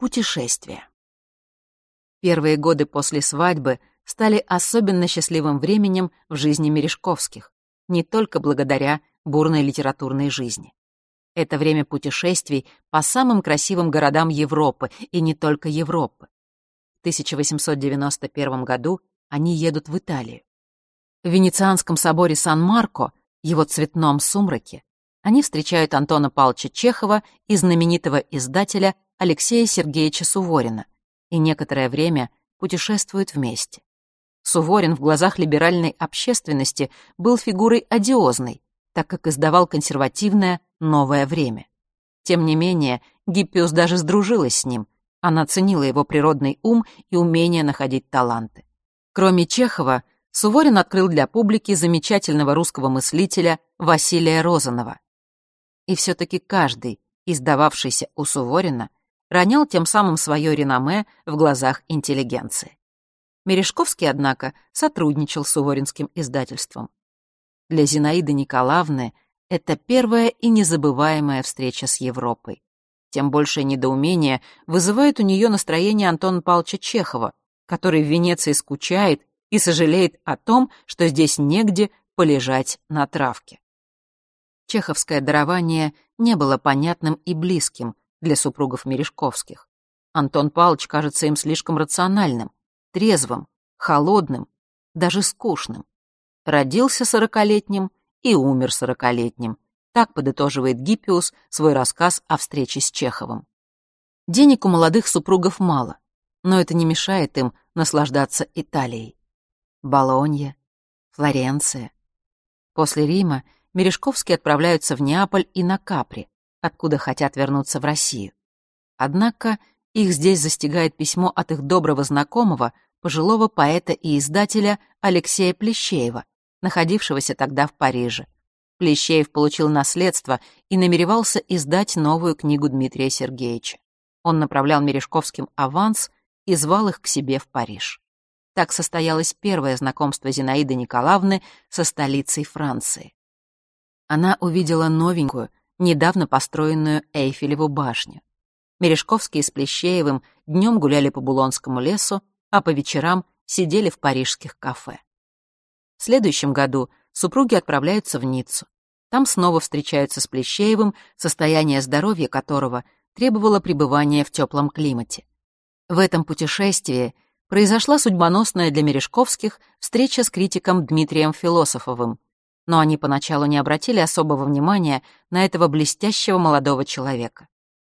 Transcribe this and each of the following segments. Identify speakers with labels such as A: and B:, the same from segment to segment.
A: Путешествие. Первые годы после свадьбы стали особенно счастливым временем в жизни Мережковских, не только благодаря бурной литературной жизни. Это время путешествий по самым красивым городам Европы и не только Европы. В 1891 году они едут в Италию. В Венецианском соборе Сан-Марко, его цветном сумраке, они встречают Антона Павловича Чехова и знаменитого издателя Алексея Сергеевича Суворина и некоторое время путешествуют вместе. Суворин в глазах либеральной общественности был фигурой одиозной, так как издавал консервативное «Новое время». Тем не менее, Гиппиус даже сдружилась с ним. Она ценила его природный ум и умение находить таланты. Кроме Чехова, Суворин открыл для публики замечательного русского мыслителя Василия Розанова. И все-таки каждый, издававшийся у Суворина, ронял тем самым свое реноме в глазах интеллигенции. Мережковский, однако, сотрудничал с Суворинским издательством. Для Зинаиды Николаевны это первая и незабываемая встреча с Европой. Тем большее недоумение вызывает у нее настроение Антона Павловича Чехова, который в Венеции скучает и сожалеет о том, что здесь негде полежать на травке. Чеховское дарование не было понятным и близким, для супругов Мережковских. Антон Павлович кажется им слишком рациональным, трезвым, холодным, даже скучным. Родился сорокалетним и умер сорокалетним. Так подытоживает Гиппиус свой рассказ о встрече с Чеховым. Денег у молодых супругов мало, но это не мешает им наслаждаться Италией. Болонья, Флоренция. После Рима Мережковские отправляются в Неаполь и на Капри, откуда хотят вернуться в Россию. Однако их здесь застигает письмо от их доброго знакомого, пожилого поэта и издателя Алексея Плещеева, находившегося тогда в Париже. Плещеев получил наследство и намеревался издать новую книгу Дмитрия Сергеевича. Он направлял Мережковским аванс и звал их к себе в Париж. Так состоялось первое знакомство Зинаиды Николаевны со столицей Франции. Она увидела новенькую, недавно построенную Эйфелеву башню. Мережковский с Плещеевым днем гуляли по Булонскому лесу, а по вечерам сидели в парижских кафе. В следующем году супруги отправляются в Ниццу. Там снова встречаются с Плещеевым, состояние здоровья которого требовало пребывания в теплом климате. В этом путешествии произошла судьбоносная для Мережковских встреча с критиком Дмитрием Философовым, но они поначалу не обратили особого внимания на этого блестящего молодого человека.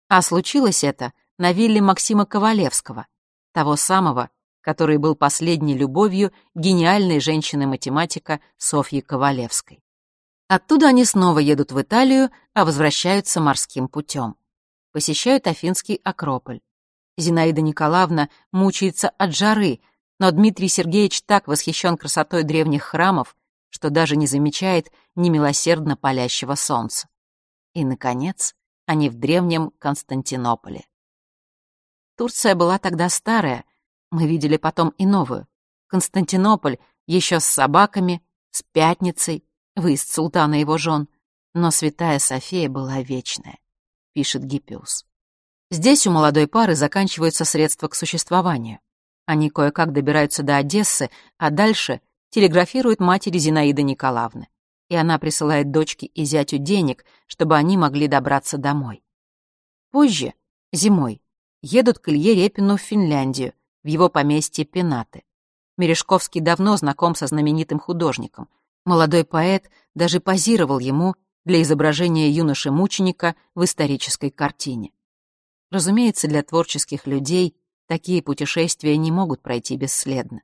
A: А случилось это на вилле Максима Ковалевского, того самого, который был последней любовью гениальной женщины-математика Софьи Ковалевской. Оттуда они снова едут в Италию, а возвращаются морским путем. Посещают Афинский Акрополь. Зинаида Николаевна мучается от жары, но Дмитрий Сергеевич так восхищен красотой древних храмов, что даже не замечает немилосердно палящего солнца. И, наконец, они в древнем Константинополе. Турция была тогда старая, мы видели потом и новую. Константинополь еще с собаками, с пятницей, выезд султана и его жен. Но святая София была вечная, пишет Гиппиус. Здесь у молодой пары заканчиваются средства к существованию. Они кое-как добираются до Одессы, а дальше телеграфирует матери Зинаиды Николаевны, и она присылает дочке и зятю денег, чтобы они могли добраться домой. Позже, зимой, едут к Илье Репину в Финляндию, в его поместье Пенаты. Мережковский давно знаком со знаменитым художником. Молодой поэт даже позировал ему для изображения юноши-мученика в исторической картине. Разумеется, для творческих людей такие путешествия не могут пройти бесследно.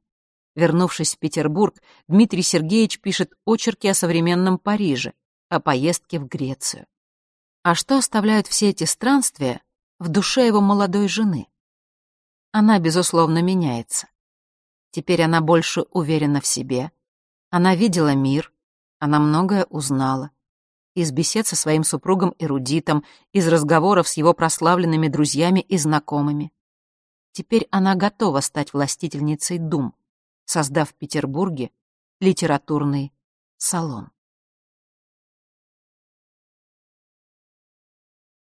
A: Вернувшись в Петербург, Дмитрий Сергеевич пишет очерки о современном Париже, о поездке в Грецию. А что оставляют все эти странствия в душе его молодой жены? Она, безусловно, меняется. Теперь она больше уверена в себе. Она видела мир, она многое узнала. Из бесед со своим супругом эрудитом, из разговоров с его прославленными друзьями и знакомыми. Теперь она готова стать властительницей дум, создав в Петербурге литературный салон.